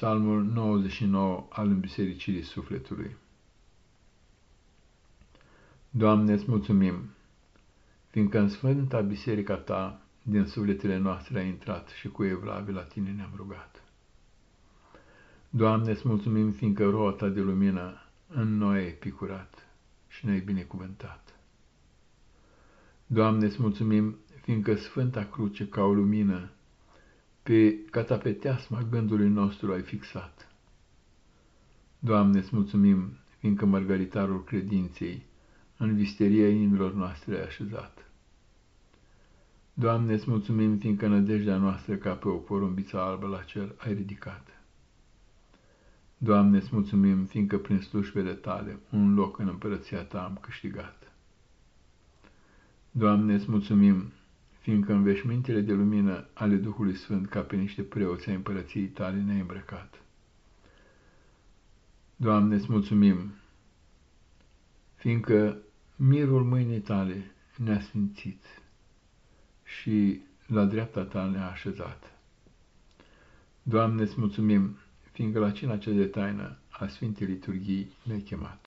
Psalmul 99 al Îmbiseriциrii Sufletului Doamne, îți mulțumim, fiindcă în Sfânta Biserica Ta din sufletele noastre ai intrat și cu evlavie la Tine ne-am rugat. Doamne, îți mulțumim, fiindcă roa Ta de lumină în noi ai picurat și ne-ai binecuvântat. Doamne, îți mulțumim, fiindcă Sfânta Cruce ca o lumină pe catapeteasma gândului nostru ai fixat. Doamne, îți mulțumim, fiindcă mărgăritarul credinței în visteria inimilor noastre ai așezat. Doamne, îți mulțumim, fiindcă nădejdea noastră ca pe o porumbiță albă la cer ai ridicat. Doamne, îți mulțumim, fiindcă prin slujbele tale un loc în împărăția ta am câștigat. Doamne, îți mulțumim, fiindcă în veșmintele de lumină ale Duhului Sfânt, ca pe niște preoți ai împărăției tale, ne-ai îmbrăcat. Doamne, îți mulțumim, fiindcă mirul mâinii tale ne-a sfințit și la dreapta ta ne-a așezat. Doamne, îți mulțumim, fiindcă la cina cea de taină a Sfintei Liturghii ne-ai chemat.